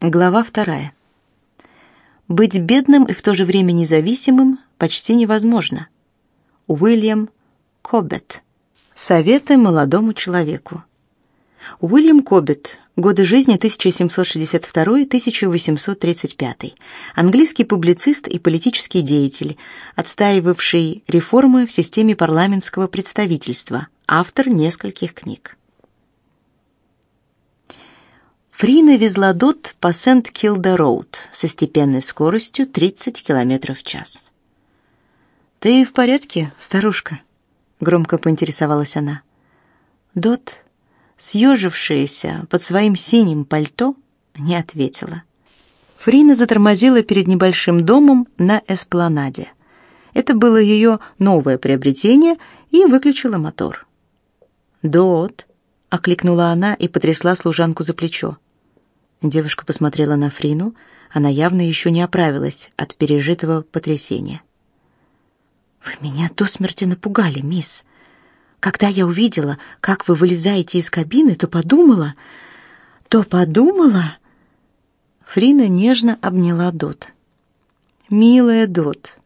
Глава вторая. Быть бедным и в то же время независимым почти невозможно. Уильям Коббет. Советы молодому человеку. Уильям Коббет. Годы жизни 1762-1835. Английский публицист и политический деятель, отстаивавший реформы в системе парламентского представительства, автор нескольких книг. Фрина везла Дот по Сент-Килда-Роуд со степенной скоростью 30 км в час. «Ты в порядке, старушка?» — громко поинтересовалась она. Дот, съежившаяся под своим синим пальто, не ответила. Фрина затормозила перед небольшим домом на эспланаде. Это было ее новое приобретение и выключила мотор. «Дот!» — окликнула она и потрясла служанку за плечо. Девушка посмотрела на Фрину, она явно еще не оправилась от пережитого потрясения. Вы меня до смерти напугали, мисс. Когда я увидела, как вы вылезаете из кабины, то подумала, то подумала. Фрина нежно обняла Дот. Милая Дот,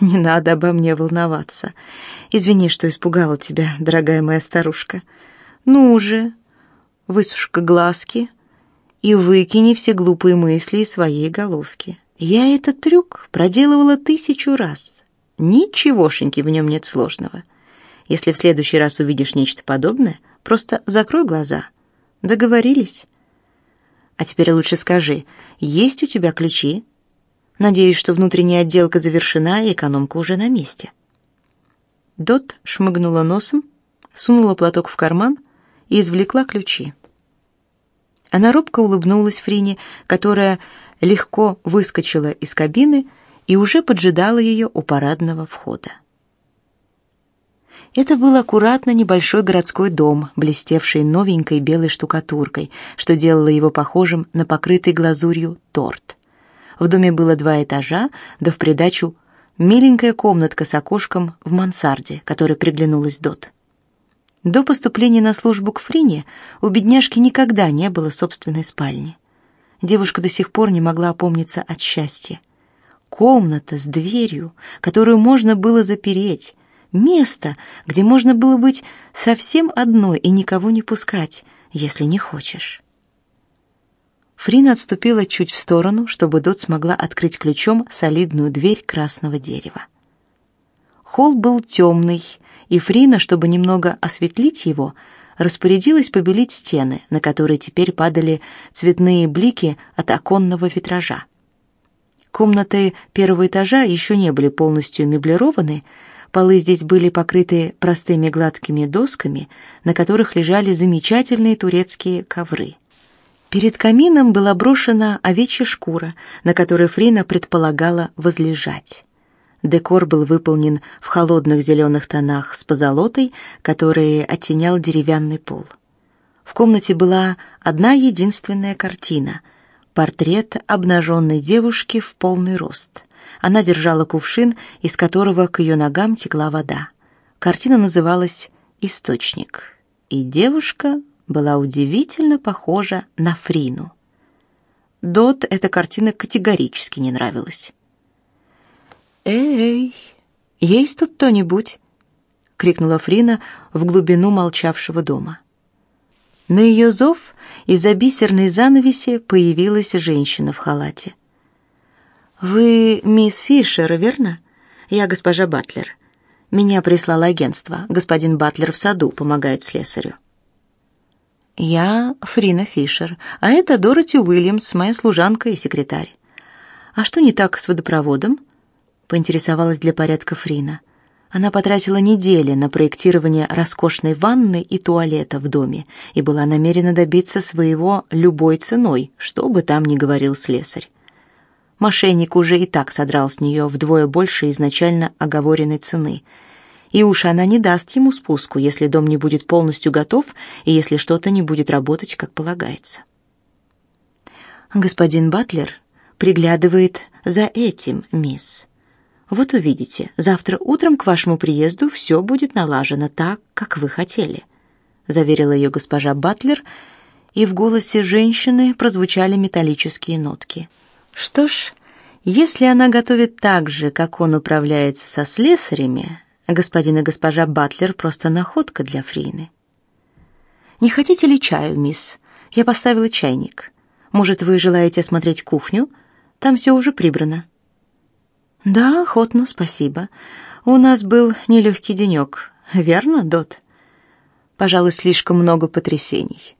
не надо обо мне волноваться. Извини, что испугала тебя, дорогая моя старушка. Ну же, высушка глазки, и выкини все глупые мысли из своей головки. Я этот трюк проделывала тысячу раз. Ничегошеньки в нем нет сложного. Если в следующий раз увидишь нечто подобное, просто закрой глаза. Договорились? А теперь лучше скажи, есть у тебя ключи? Надеюсь, что внутренняя отделка завершена и экономка уже на месте. Дот шмыгнула носом, сунула платок в карман и извлекла ключи. Она робко улыбнулась Фрине, которая легко выскочила из кабины и уже поджидала ее у парадного входа. Это был аккуратно небольшой городской дом, блестевший новенькой белой штукатуркой, что делало его похожим на покрытый глазурью торт. В доме было два этажа, да в придачу миленькая комнатка с окошком в мансарде, которой приглянулась Дот. До поступления на службу к Фрине у бедняжки никогда не было собственной спальни. Девушка до сих пор не могла опомниться от счастья. Комната с дверью, которую можно было запереть, место, где можно было быть совсем одной и никого не пускать, если не хочешь. Фрина отступила чуть в сторону, чтобы Дот смогла открыть ключом солидную дверь красного дерева. Холл был темный, и Фрина, чтобы немного осветлить его, распорядилась побелить стены, на которые теперь падали цветные блики от оконного витража. Комнаты первого этажа еще не были полностью меблированы, полы здесь были покрыты простыми гладкими досками, на которых лежали замечательные турецкие ковры. Перед камином была брошена овечья шкура, на которой Фрина предполагала возлежать. Декор был выполнен в холодных зеленых тонах с позолотой, которые оттенял деревянный пол. В комнате была одна единственная картина — портрет обнаженной девушки в полный рост. Она держала кувшин, из которого к ее ногам текла вода. Картина называлась «Источник», и девушка была удивительно похожа на Фрину. Дот эта картина категорически не нравилась. «Эй, есть тут кто-нибудь?» — крикнула Фрина в глубину молчавшего дома. На ее зов из-за бисерной занавеси появилась женщина в халате. «Вы мисс Фишер, верно? Я госпожа Батлер. Меня прислало агентство. Господин Батлер в саду помогает слесарю». «Я Фрина Фишер, а это Дороти Уильямс, моя служанка и секретарь. А что не так с водопроводом?» Поинтересовалась для порядка Фрина. Она потратила недели на проектирование роскошной ванны и туалета в доме и была намерена добиться своего любой ценой, что бы там ни говорил слесарь. Мошенник уже и так содрал с нее вдвое больше изначально оговоренной цены. И уж она не даст ему спуску, если дом не будет полностью готов и если что-то не будет работать, как полагается. Господин Батлер приглядывает за этим, мисс. Вот увидите, завтра утром к вашему приезду все будет налажено так, как вы хотели, заверила ее госпожа Батлер и в голосе женщины прозвучали металлические нотки. Что ж, если она готовит так же, как он управляется со слесарями, господин и госпожа Батлер просто находка для Фрины. Не хотите ли чаю, мисс? Я поставила чайник. Может, вы желаете осмотреть кухню? Там все уже прибрано. Да, охотно, спасибо. У нас был нелегкий денек, верно, Дот? Пожалуй, слишком много потрясений.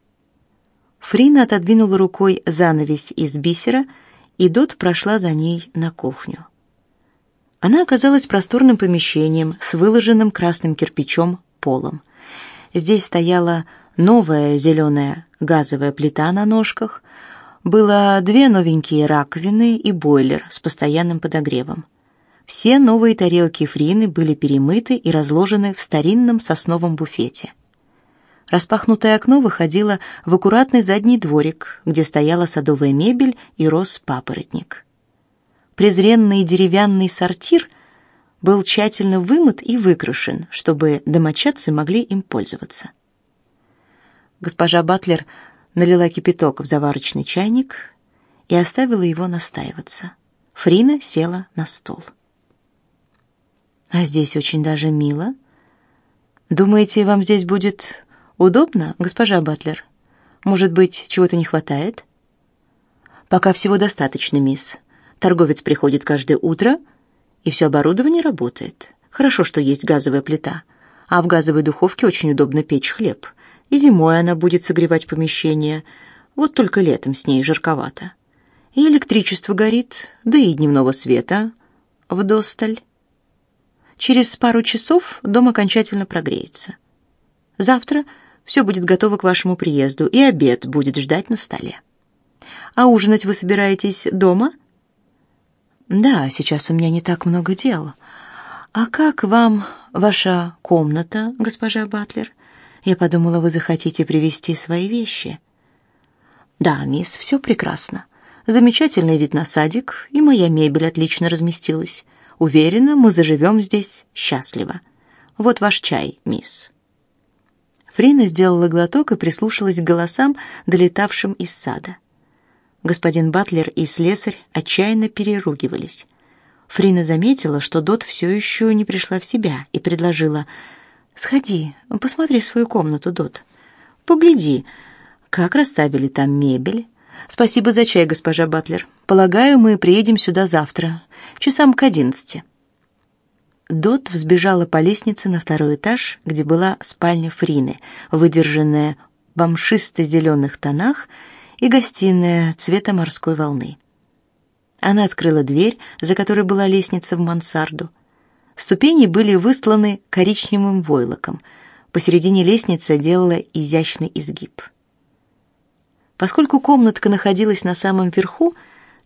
Фрина отодвинула рукой занавесь из бисера, и Дот прошла за ней на кухню. Она оказалась просторным помещением с выложенным красным кирпичом полом. Здесь стояла новая зеленая газовая плита на ножках, было две новенькие раковины и бойлер с постоянным подогревом. Все новые тарелки фрины были перемыты и разложены в старинном сосновом буфете. Распахнутое окно выходило в аккуратный задний дворик, где стояла садовая мебель и рос папоротник. Презренный деревянный сортир был тщательно вымыт и выкрашен, чтобы домочадцы могли им пользоваться. Госпожа Батлер налила кипяток в заварочный чайник и оставила его настаиваться. Фрина села на стол. А здесь очень даже мило. Думаете, вам здесь будет удобно, госпожа Батлер? Может быть, чего-то не хватает? Пока всего достаточно, мисс. Торговец приходит каждое утро, и все оборудование работает. Хорошо, что есть газовая плита, а в газовой духовке очень удобно печь хлеб. И зимой она будет согревать помещение. Вот только летом с ней жарковато. И электричество горит, да и дневного света вдосталь. Через пару часов дом окончательно прогреется. Завтра все будет готово к вашему приезду, и обед будет ждать на столе. А ужинать вы собираетесь дома? Да, сейчас у меня не так много дел. А как вам ваша комната, госпожа Батлер? Я подумала, вы захотите привезти свои вещи. Да, мисс, все прекрасно. Замечательный вид на садик, и моя мебель отлично разместилась. Уверена, мы заживем здесь счастливо. Вот ваш чай, мисс. Фрина сделала глоток и прислушалась к голосам, долетавшим из сада. Господин Батлер и слесарь отчаянно переругивались. Фрина заметила, что Дот все еще не пришла в себя, и предложила: "Сходи, посмотри свою комнату, Дот. Погляди, как расставили там мебель. Спасибо за чай, госпожа Батлер. Полагаю, мы приедем сюда завтра, часам к одиннадцати». Дот взбежала по лестнице на второй этаж, где была спальня Фрины, выдержанная в амшисто-зеленых тонах, и гостиная цвета морской волны. Она открыла дверь, за которой была лестница в мансарду. Ступени были выстланы коричневым войлоком. Посередине лестницы делала изящный изгиб. Поскольку комнатка находилась на самом верху,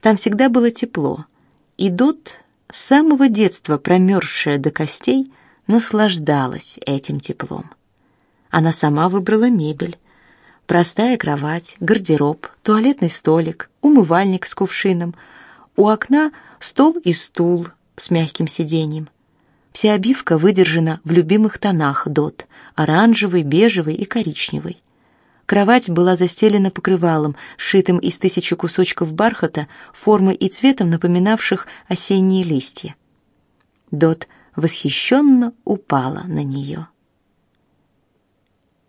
там всегда было тепло, и Дот, с самого детства промерзшая до костей, наслаждалась этим теплом. Она сама выбрала мебель. Простая кровать, гардероб, туалетный столик, умывальник с кувшином. У окна стол и стул с мягким сиденьем. Вся обивка выдержана в любимых тонах Дот: оранжевый, бежевый и коричневый. Кровать была застелена покрывалом, сшитым из тысячи кусочков бархата, формы и цветом напоминавших осенние листья. Дот восхищенно упала на нее.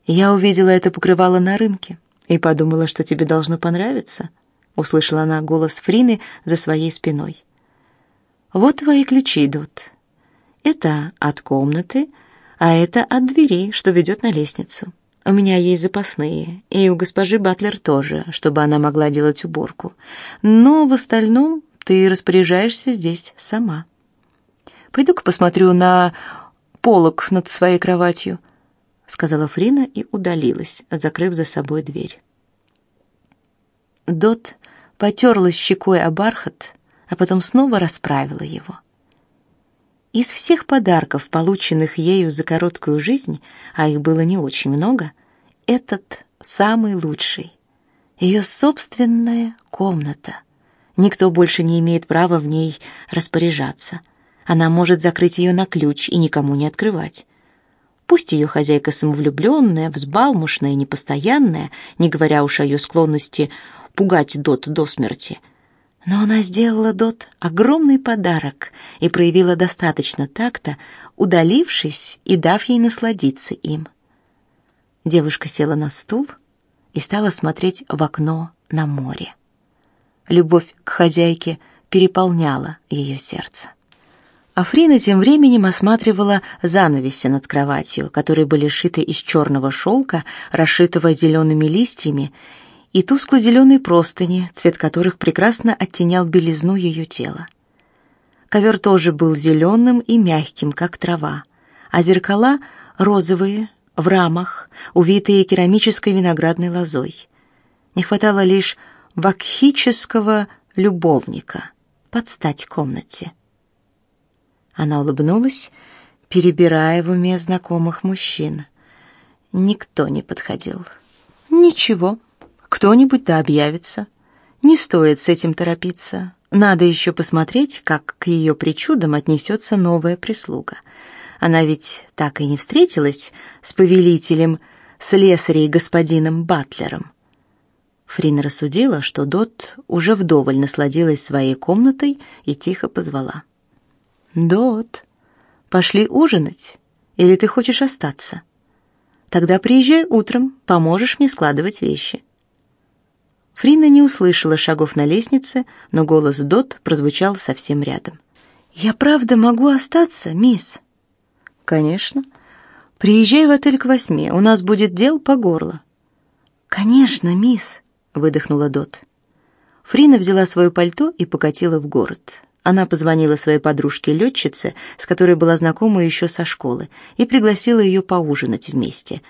Я увидела это покрывало на рынке и подумала, что тебе должно понравиться, услышала она голос Фрины за своей спиной. Вот твои ключи, Дот. Это от комнаты, а это от двери, что ведет на лестницу. У меня есть запасные, и у госпожи Батлер тоже, чтобы она могла делать уборку. Но в остальном ты распоряжаешься здесь сама. Пойду-ка посмотрю на полок над своей кроватью, сказала Фрина и удалилась, закрыв за собой дверь. Дот потерлась щекой о бархат, а потом снова расправила его. Из всех подарков, полученных ею за короткую жизнь, а их было не очень много, этот самый лучший. Ее собственная комната. Никто больше не имеет права в ней распоряжаться. Она может закрыть ее на ключ и никому не открывать. Пусть ее хозяйка самовлюбленная, взбалмошная, непостоянная, не говоря уж о ее склонности пугать Дот до смерти. Но она сделала Дот огромный подарок и проявила достаточно такта, удалившись и дав ей насладиться им. Девушка села на стул и стала смотреть в окно на море. Любовь к хозяйке переполняла ее сердце. Африна тем временем осматривала занавеси над кроватью, которые были шиты из черного шелка, расшитого зелеными листьями, и тускло-зеленые простыни, цвет которых прекрасно оттенял белизну ее тела. Ковер тоже был зеленым и мягким, как трава, а зеркала розовые, в рамах, увитые керамической виноградной лозой. Не хватало лишь вакхического любовника под стать комнате. Она улыбнулась, перебирая в уме знакомых мужчин. Никто не подходил. Ничего, кто-нибудь да объявится. Не стоит с этим торопиться. Надо еще посмотреть, как к ее причудам отнесется новая прислуга. Она ведь так и не встретилась с повелителем, слесарей господином Батлером. Фрина рассудила, что Дот уже вдоволь насладилась своей комнатой и тихо позвала. «Дот, пошли ужинать? Или ты хочешь остаться? Тогда приезжай утром, поможешь мне складывать вещи». Фрина не услышала шагов на лестнице, но голос Дот прозвучал совсем рядом. «Я правда могу остаться, мисс?» «Конечно. Приезжай в отель к восьми, у нас будет дел по горло». «Конечно, мисс», выдохнула Дот. Фрина взяла свое пальто и покатила в город. Она позвонила своей подружке-летчице, с которой была знакома еще со школы, и пригласила ее поужинать вместе.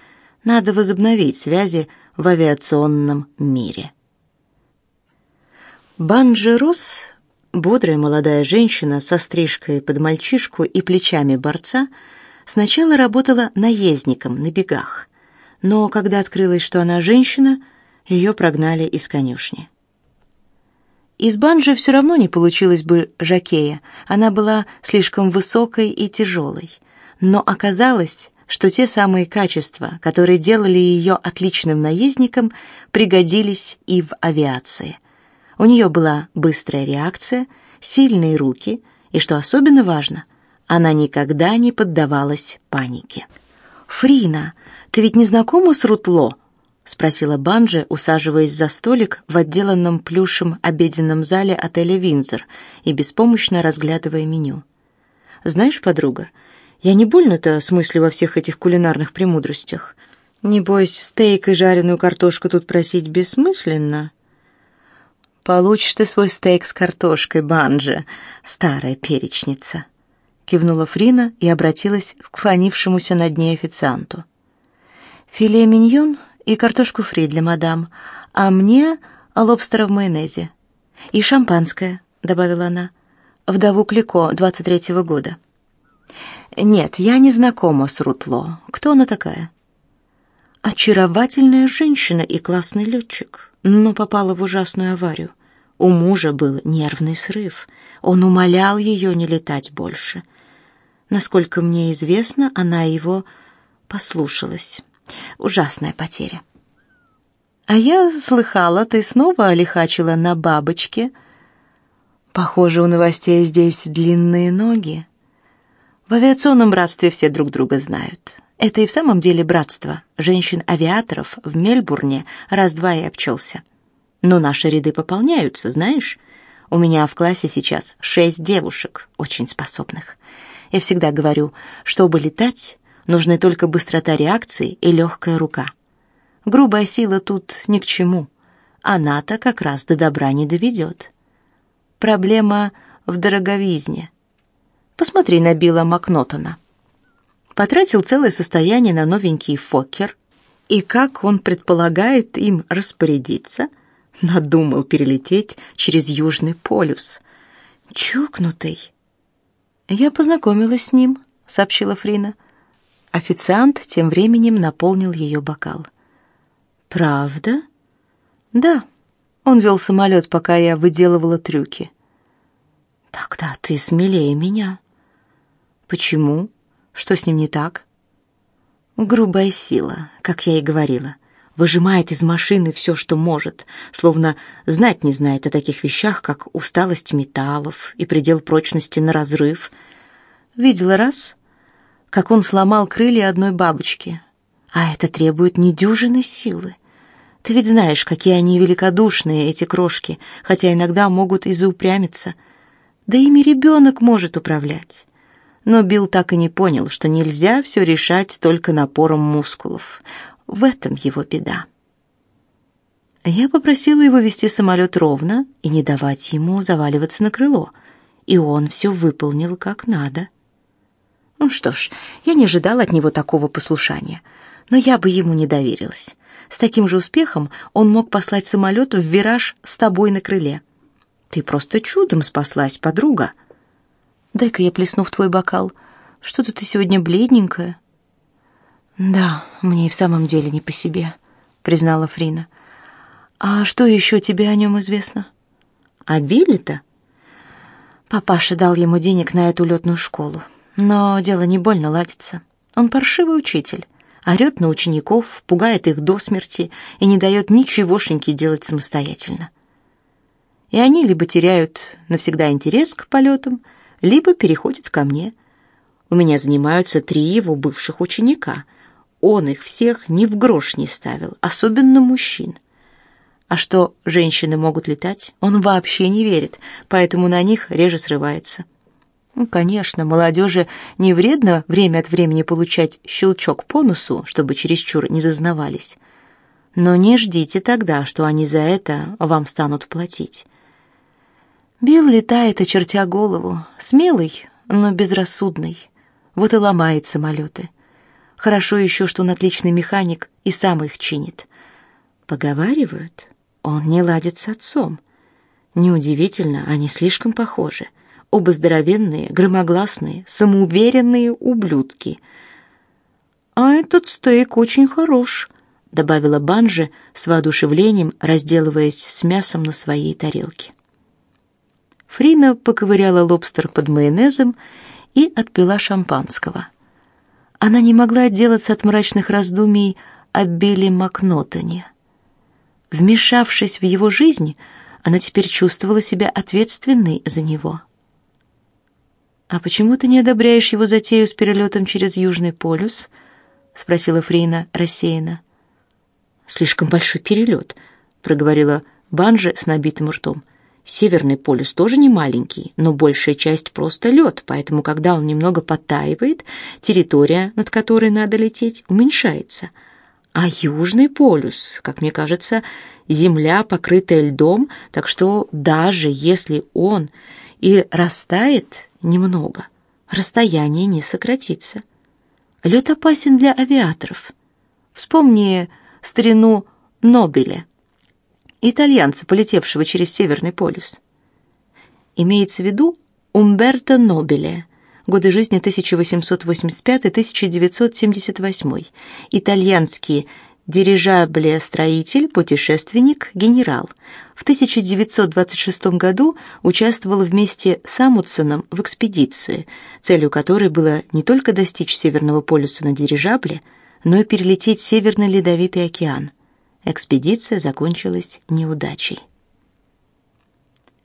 Надо возобновить связи в авиационном мире. Банджи Рос, бодрая молодая женщина со стрижкой под мальчишку и плечами борца, сначала работала наездником на бегах. Но когда открылось, что она женщина, ее прогнали из конюшни. Из банджи все равно не получилось бы жакея, она была слишком высокой и тяжелой. Но оказалось, что те самые качества, которые делали ее отличным наездником, пригодились и в авиации. У нее была быстрая реакция, сильные руки, и, что особенно важно, она никогда не поддавалась панике. «Фрина, ты ведь не знакома с Рутло?» — спросила Банджи, усаживаясь за столик в отделанном плюшем обеденном зале отеля «Виндзор» и беспомощно разглядывая меню. «Знаешь, подруга, я не больно-то смыслю во всех этих кулинарных премудростях. Небось, стейк и жареную картошку тут просить бессмысленно?» «Получишь ты свой стейк с картошкой, Банджи, старая перечница», — кивнула Фрина и обратилась к склонившемуся над ней официанту. «Филе миньон и картошку фри для мадам, а мне лобстера в майонезе. И шампанское, добавила она. Вдову Клико, 23-го года. Нет, я не знакома с Рутло. Кто она такая? Очаровательная женщина и классный летчик, но попала в ужасную аварию. У мужа был нервный срыв. Он умолял ее не летать больше. Насколько мне известно, она его послушалась. Ужасная потеря. А я слыхала, ты снова лихачила на бабочке. Похоже, у новостей здесь длинные ноги. В авиационном братстве все друг друга знают. Это и в самом деле братство женщин-авиаторов в Мельбурне раз-два и обчелся. Но наши ряды пополняются, знаешь? У меня в классе сейчас шесть девушек, очень способных. Я всегда говорю, чтобы летать, Нужны только быстрота реакции и легкая рука. Грубая сила тут ни к чему. Она-то как раз до добра не доведет. Проблема в дороговизне. Посмотри на Билла Макнотона. Потратил целое состояние на новенький Фокер, и как он предполагает им распорядиться, надумал перелететь через Южный полюс. Чокнутый. Я познакомилась с ним, сообщила Фрина. Официант тем временем наполнил ее бокал. «Правда?» «Да. Он вел самолет, пока я выделывала трюки». «Тогда ты смелее меня». «Почему? Что с ним не так?» Грубая сила, как я и говорила. Выжимает из машины все, что может, словно знать не знает о таких вещах, как усталость металлов и предел прочности на разрыв. Видела раз, как он сломал крылья одной бабочки. А это требует недюжинной силы. Ты ведь знаешь, какие они великодушные, эти крошки, хотя иногда могут и заупрямиться. Да ими ребенок может управлять. Но Билл так и не понял, что нельзя все решать только напором мускулов. В этом его беда. Я попросила его вести самолет ровно и не давать ему заваливаться на крыло, и он все выполнил как надо. Ну что ж, я не ожидала от него такого послушания, но я бы ему не доверилась. С таким же успехом он мог послать самолет в вираж с тобой на крыле. Ты просто чудом спаслась, подруга. Дай-ка я плесну в твой бокал. Что-то ты сегодня бледненькая. Да, мне и в самом деле не по себе, признала Фрина. А что еще тебе о нем известно? О Билли-то? Папаша дал ему денег на эту летную школу, но дело не больно ладится. Он паршивый учитель орет на учеников, пугает их до смерти и не дает ничегошеньки делать самостоятельно. И они либо теряют навсегда интерес к полетам, либо переходят ко мне. У меня занимаются три его бывших ученика. Он их всех ни в грош не ставил, особенно мужчин. А что женщины могут летать, он вообще не верит, поэтому на них реже срывается. Ну, конечно, молодежи не вредно время от времени получать щелчок по носу, чтобы чересчур не зазнавались. Но не ждите тогда, что они за это вам станут платить. Билл летает, очертя голову, смелый, но безрассудный. Вот и ломает самолеты. Хорошо еще, что он отличный механик и сам их чинит. Поговаривают, он не ладит с отцом. Неудивительно, они слишком похожи — оба здоровенные, громогласные, самоуверенные ублюдки. «А этот стейк очень хорош», — добавила Банжи с воодушевлением, разделываясь с мясом на своей тарелке. Фрина поковыряла лобстер под майонезом и отпила шампанского. Она не могла отделаться от мрачных раздумий о Билли Макнотоне. Вмешавшись в его жизнь, она теперь чувствовала себя ответственной за него. «А почему ты не одобряешь его затею с перелетом через Южный полюс?» — спросила Фрейна рассеянно. «Слишком большой перелет», — проговорила Банжа с набитым ртом. «Северный полюс тоже не маленький, но большая часть просто лед, поэтому, когда он немного подтаивает, территория, над которой надо лететь, уменьшается. А Южный полюс, как мне кажется, земля, покрытая льдом, так что даже если он и растает, немного. Расстояние не сократится. Лед опасен для авиаторов. Вспомни старину Нобеля, итальянца, полетевшего через Северный полюс. Имеется в виду Умберто Нобеле, годы жизни 1885-1978, итальянский дирижаблестроитель, путешественник, генерал. В 1926 году участвовал вместе с Амундсеном в экспедиции, целью которой было не только достичь Северного полюса на дирижабле, но и перелететь Северный Ледовитый океан. Экспедиция закончилась неудачей.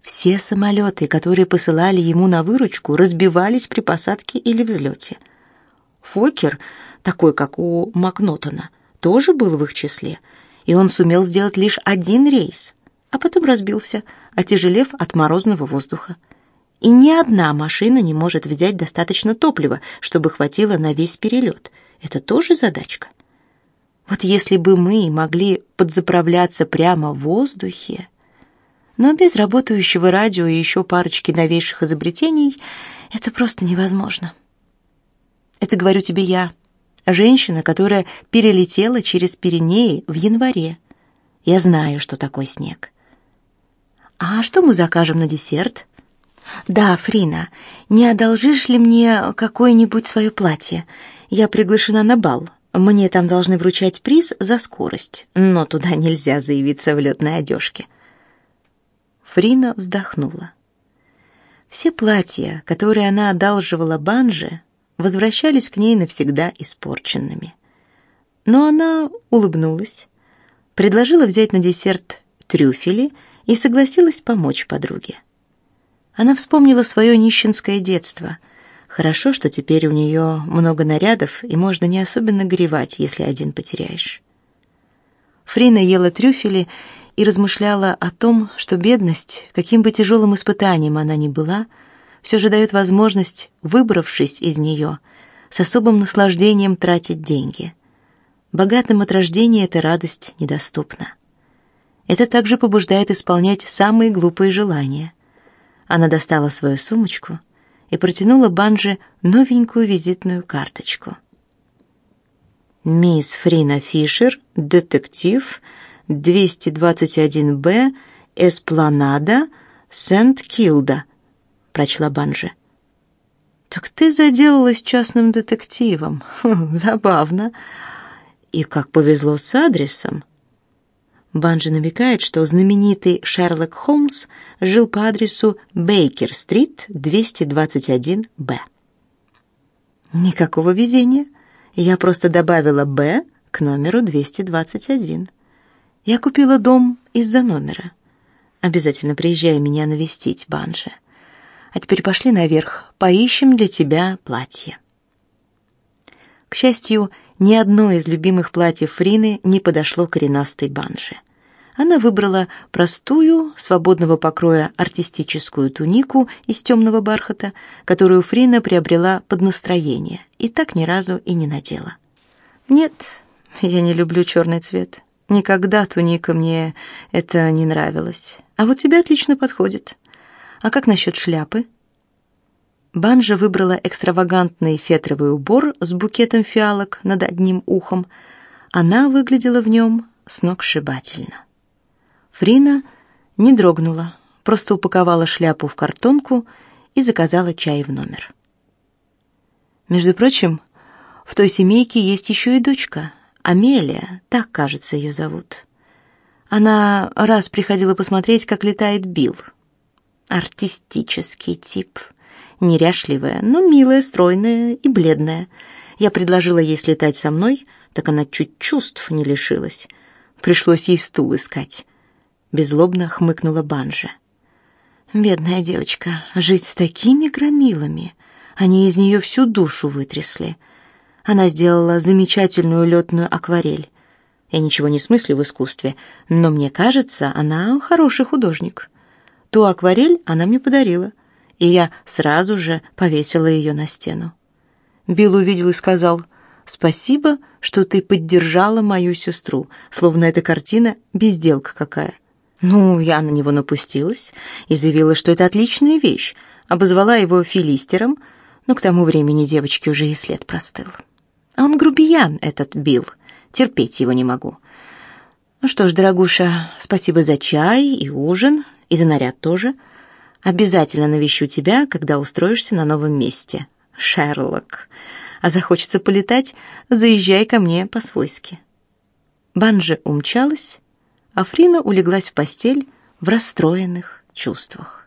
Все самолеты, которые посылали ему на выручку, разбивались при посадке или взлете. Фокер, такой как у Макнотона, тоже был в их числе, и он сумел сделать лишь один рейс, а потом разбился, отяжелев от морозного воздуха. И ни одна машина не может взять достаточно топлива, чтобы хватило на весь перелет. Это тоже задачка. Вот если бы мы могли подзаправляться прямо в воздухе, но без работающего радио и еще парочки новейших изобретений это просто невозможно. Это говорю тебе я, Женщина, которая перелетела через Пиренеи в январе. Я знаю, что такое снег. А что мы закажем на десерт? Да, Фрина, не одолжишь ли мне какое-нибудь свое платье? Я приглашена на бал. Мне там должны вручать приз за скорость, но туда нельзя заявиться в летной одежке. Фрина вздохнула. Все платья, которые она одалживала Банже, возвращались к ней навсегда испорченными. Но она улыбнулась, предложила взять на десерт трюфели и согласилась помочь подруге. Она вспомнила свое нищенское детство. Хорошо, что теперь у нее много нарядов, и можно не особенно горевать, если один потеряешь. Фрина ела трюфели и размышляла о том, что бедность, каким бы тяжелым испытанием она ни была, все же дает возможность, выбравшись из нее, с особым наслаждением тратить деньги. Богатым от рождения эта радость недоступна. Это также побуждает исполнять самые глупые желания. Она достала свою сумочку и протянула Банже новенькую визитную карточку. «Мисс Фрина Фишер, детектив, 221-Б, Эспланада, Сент-Килда», — прочла Банже. «Так ты заделалась частным детективом. Забавно. И как повезло с адресом». Банжи намекает, что знаменитый Шерлок Холмс жил по адресу Бейкер-стрит, 221-Б. Никакого везения. Я просто добавила «Б» к номеру 221. Я купила дом из-за номера. Обязательно приезжай меня навестить, Банжи. А теперь пошли наверх, поищем для тебя платье. К счастью, ни одно из любимых платьев Фрины не подошло коренастой Банже. Она выбрала простую, свободного покроя артистическую тунику из темного бархата, которую Фрина приобрела под настроение, и так ни разу и не надела. Нет, я не люблю черный цвет. Никогда туника мне это не нравилось. А вот тебе отлично подходит. А как насчет шляпы? Банжа выбрала экстравагантный фетровый убор с букетом фиалок над одним ухом. Она выглядела в нем сногсшибательно. Фрина не дрогнула, просто упаковала шляпу в картонку и заказала чай в номер. Между прочим, в той семейке есть еще и дочка, Амелия, так, кажется, ее зовут. Она раз приходила посмотреть, как летает Билл. Артистический тип — неряшливая, но милая, стройная и бледная. Я предложила ей слетать со мной, так она чуть чувств не лишилась. Пришлось ей стул искать. Безлобно хмыкнула Банжа. Бедная девочка, жить с такими громилами. Они из нее всю душу вытрясли. Она сделала замечательную летную акварель. Я ничего не смыслю в искусстве, но мне кажется, она хороший художник. Ту акварель она мне подарила — и я сразу же повесила ее на стену. Билл увидел и сказал: "Спасибо, что ты поддержала мою сестру, словно эта картина безделка какая". Ну, я на него напустилась и заявила, что это отличная вещь, обозвала его филистером, но к тому времени девочке уже и след простыл. А он грубиян, этот Билл. Терпеть его не могу. Ну что ж, дорогуша, спасибо за чай и ужин, и за наряд тоже. Обязательно навещу тебя, когда устроишься на новом месте. Шерлок. А захочется полетать, заезжай ко мне по-свойски. Банжи умчалась, а Фрина улеглась в постель в расстроенных чувствах.